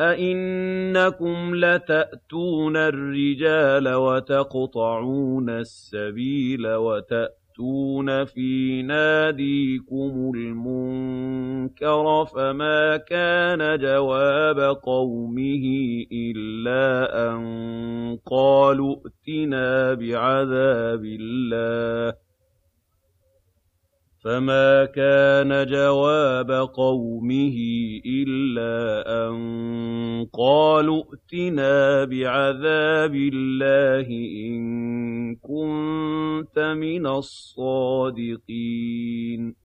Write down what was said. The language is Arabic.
أَئِنَّكُمْ لَتَأْتُونَ الرِّجَالَ وَتَقْطَعُونَ السَّبِيلَ وَتَأْتُونَ فِي نَادِيكُمُ الْمُنكَرَ فَمَا كَانَ جَوَابَ قَوْمِهِ إِلَّا أَن قَالُوا ائْتِنَا بِعَذَابِ اللَّهِ إِن كُنتَ مِنَ الصَّادِقِينَ.